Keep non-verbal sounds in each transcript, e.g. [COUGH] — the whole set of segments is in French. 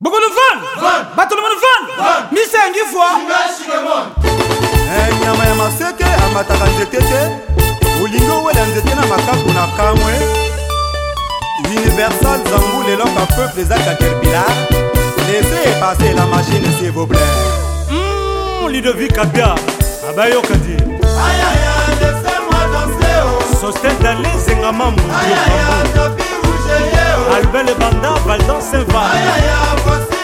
bokolo van. Batolomano van. Misengi fwa. Nyama ya maseke amataka nzete te. Olingi owela nzete na makaku na kamwe. Universal zangu lelo ka peuple eza caterpilar laissez passer la machine s'il vous plaît. Lidovi kabia abayoka di sostel dale zenga mambo albert banda valdan saint-val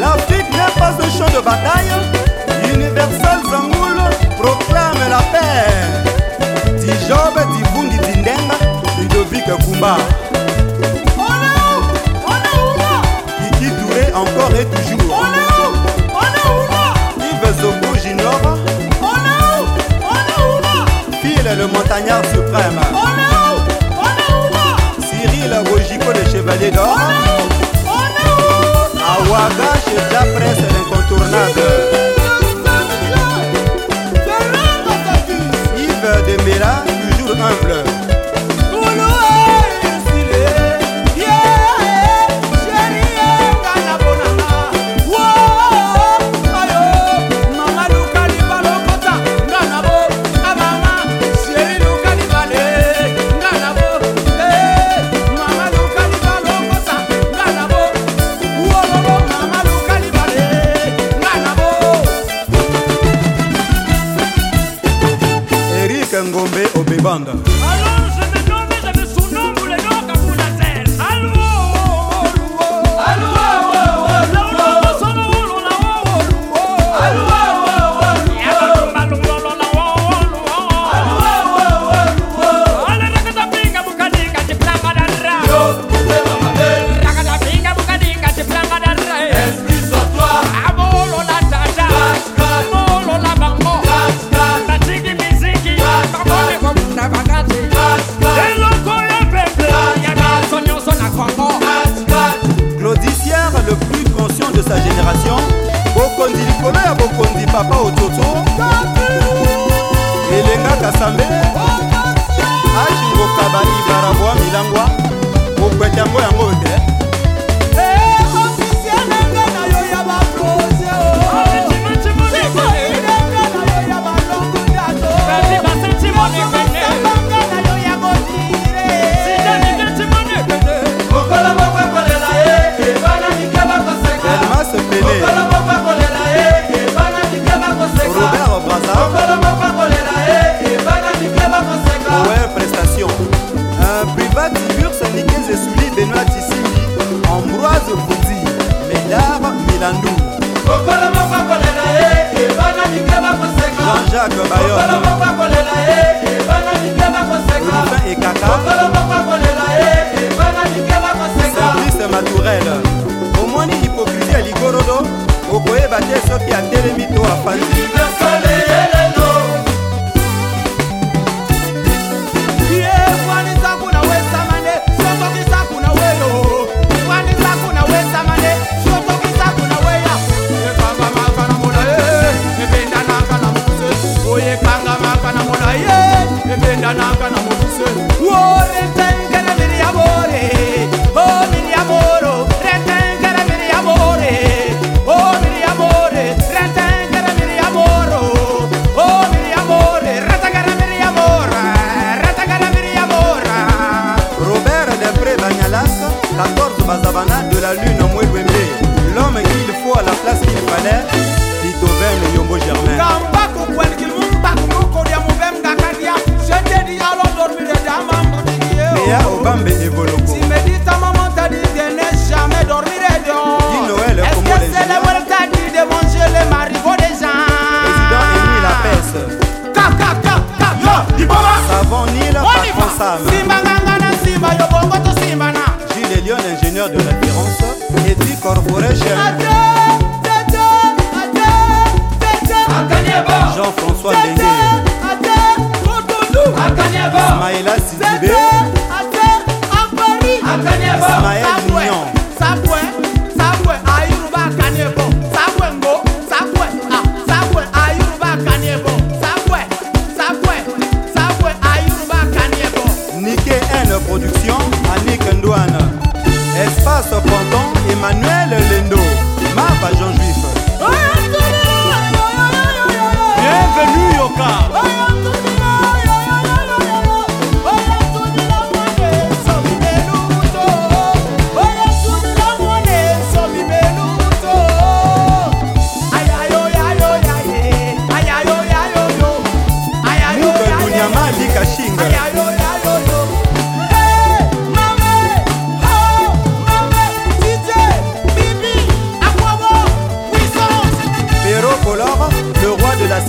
l'afrique n'est pas un champ de bataille. Universal zangoul proclame la paix. Tijob divundi dindenga ludovic kumba kiki touré encore et toujours. Yves zobo junior. File le montagnard suprême it. thunder. lutu elenga kasambe ajingoka baibara bwa milangwa. Mokwete yango yango Calas, 14 Bazavana de la Lune Mouébembe. L'homme qu'il faut à la place qu'il fallait, Beethoven et Yombo Germain. Mais à Obambe évolue. Lyon, ingénieur de référence, Eddy Corporation. Jean-François Dengue. Maïla Cité.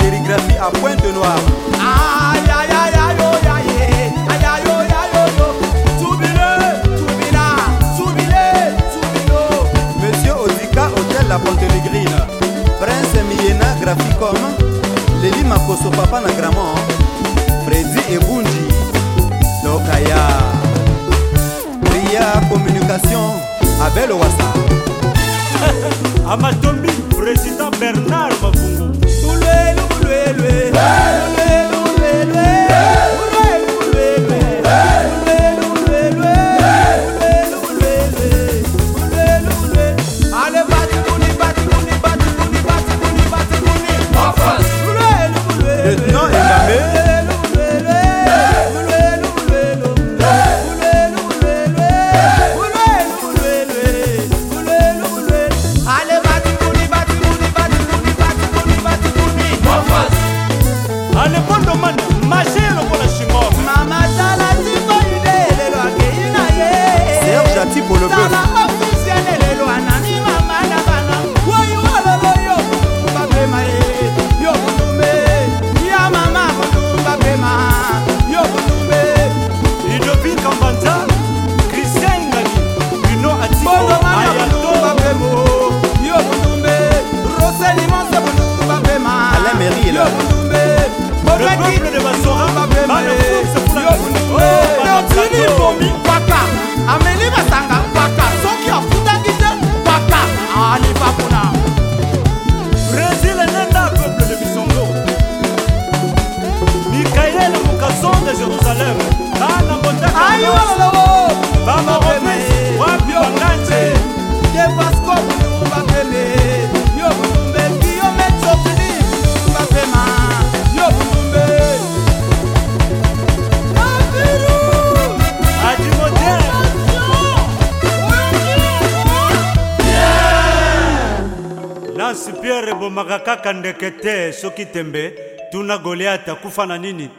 sérigraphie à pointe noire. Aïe, aïe, aïe, aïe, oh, aïe, aïe. aïe aïe oh, aïe aïe aïe aïe yo monsieur Osika hôtel La Pantelegrine, Prince Miena Graphicom, Leli Makoso Papa Nagramon, Freddy Ebunji, Dokaya, Ria Communication, Abel Ouassa. [LAUGHS] Amatombi, président Bernard Mavungo. Le porto mando engomaka kaka ndeke te soki tembe tuna goliata kufa na nini?